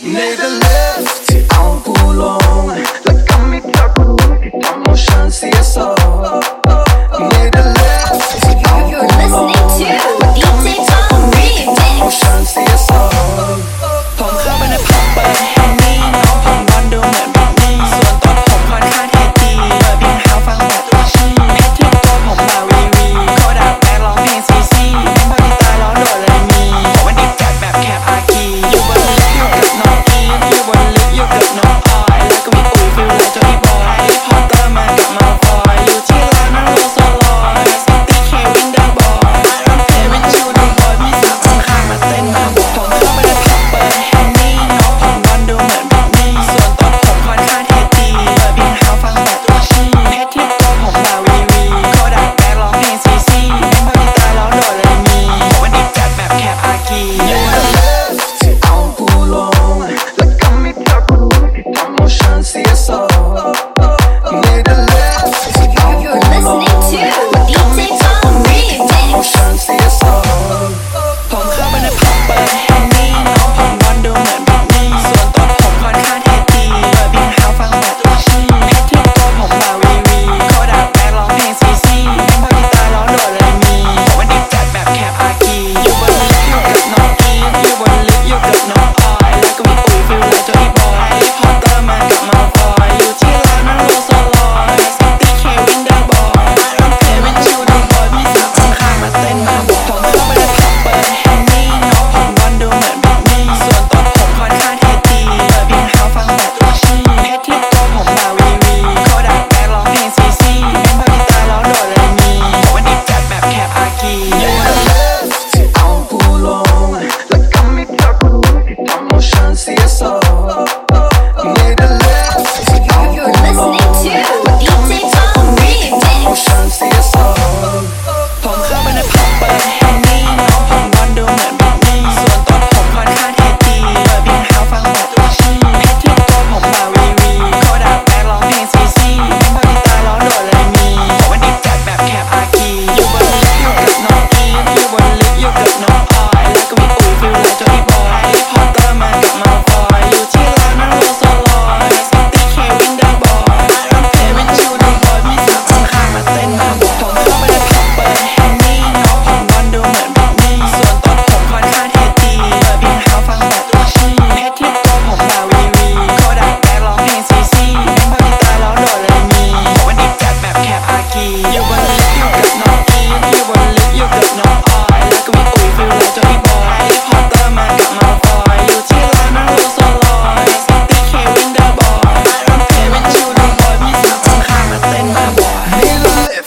Nederlift, die too long